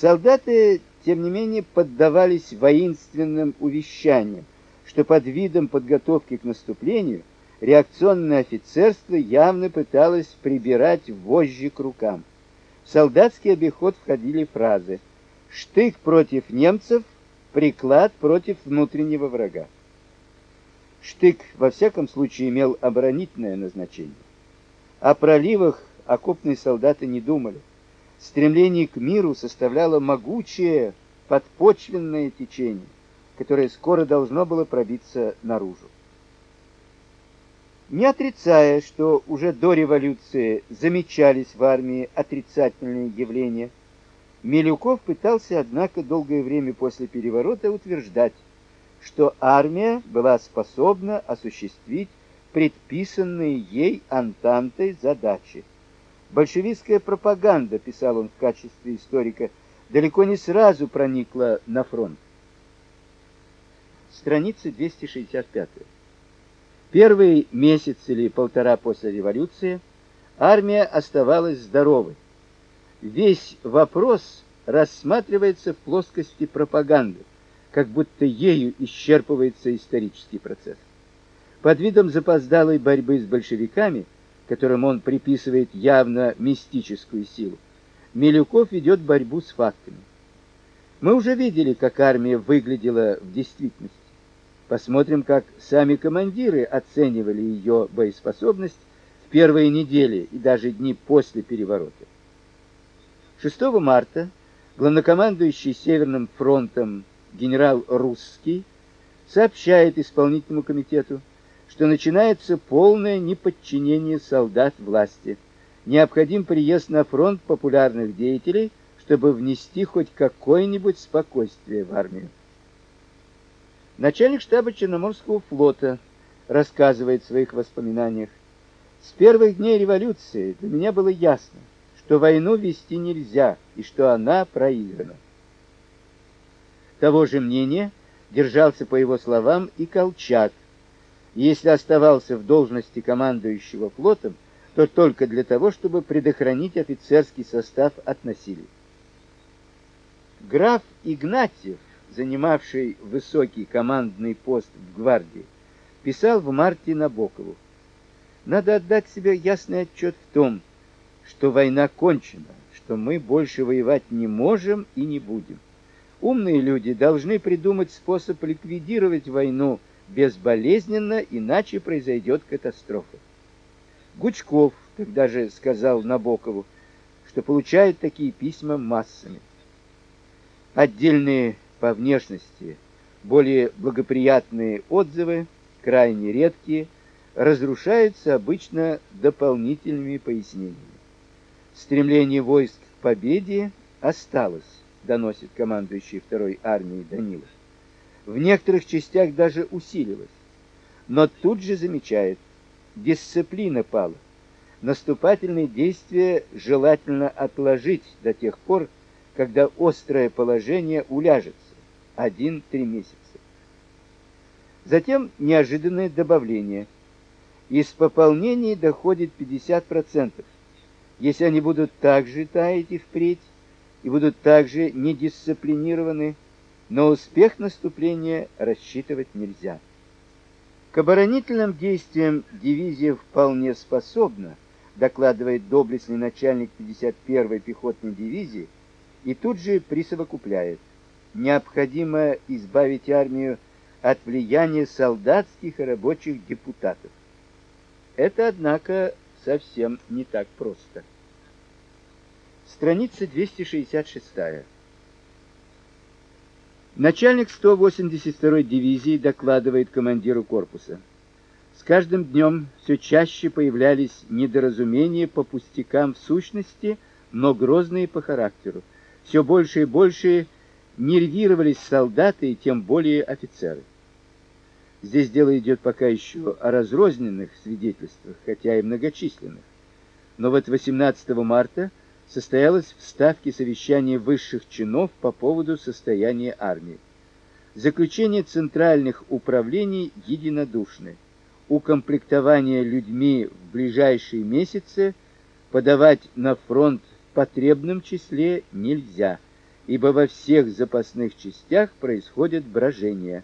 Солдаты, тем не менее, поддавались воинственным увещаниям, что под видом подготовки к наступлению реакционное офицерство явно пыталось прибирать вожжи к рукам. В солдатский обиход входили фразы «штык против немцев, приклад против внутреннего врага». Штык во всяком случае имел оборонительное назначение. О проливах окопные солдаты не думали. Стремление к миру составляло могучее подпочвенное течение которое скоро должно было пробиться наружу. Не отрицая, что уже до революции замечались в армии отрицательные явления, Милюков пытался, однако, долгое время после переворота утверждать, что армия была способна осуществить предписанные ей Антантой задачи. Большевистская пропаганда, писал он в качестве историка, далеко не сразу проникла на фронт страница 265. Первый месяц или полтора после революции армия оставалась здоровой. Весь вопрос рассматривается в плоскости пропаганды, как будто ею исчерпывается исторический процесс. Под видом запоздалой борьбы с большевиками, которым он приписывает явно мистическую силу, Милюков ведет борьбу с фактами. Мы уже видели, как армия выглядела в действительности. Посмотрим, как сами командиры оценивали ее боеспособность в первые недели и даже дни после переворота. 6 марта главнокомандующий Северным фронтом генерал Русский сообщает исполнительному комитету, что начинается полное неподчинение солдат власти. Необходим приезд на фронт популярных деятелей, чтобы внести хоть какое-нибудь спокойствие в армию. Начальник штаба Черноморского флота рассказывает в своих воспоминаниях: "С первых дней революции для меня было ясно, что войну вести нельзя и что она проиграна". Того же мнения держался по его словам и Колчак. Если оставался в должности командующего флотом, то только для того, чтобы предохранить офицерский состав от насилия. Граф Игнатьев занимавший высокий командный пост в гвардии, писал в марте Набокову: "Надо отдать себе ясный отчет в том, что война кончена, что мы больше воевать не можем и не будем. Умные люди должны придумать способ ликвидировать войну безболезненно, иначе произойдет катастрофа". Гучков тогда же сказал Набокову, что получает такие письма массами. Отдельные по внешности более благоприятные отзывы, крайне редкие, разрушаются обычно дополнительными пояснениями. Стремление войск к победе осталось, доносит командующий второй армией Данилов. В некоторых частях даже усилилось. Но тут же замечает: дисциплина пала. Наступательные действия желательно отложить до тех пор, когда острое положение уляжется один-три месяца. Затем неожиданное добавление. Из пополнений доходит 50%. Если они будут так же таять и впредь, и будут также недисциплинированы, но успех наступления рассчитывать нельзя. К оборонительным действиям дивизия вполне способна, докладывает доблестный начальник 51-й пехотной дивизии, и тут же присовокупляет необходимо избавить армию от влияния солдатских и рабочих депутатов. Это, однако, совсем не так просто. Страница 266. Начальник 182-й дивизии докладывает командиру корпуса. С каждым днем все чаще появлялись недоразумения по пустякам в сущности, но грозные по характеру. Все больше и больше нервировались солдаты и тем более офицеры. Здесь дело идет пока еще о разрозненных свидетельствах, хотя и многочисленных. Но вот 18 марта состоялось в Ставке совещание высших чинов по поводу состояния армии. Заключение центральных управлений единодушны. Укомплектование людьми в ближайшие месяцы подавать на фронт в потребном числе нельзя ибо во всех запасных частях происходит брожение.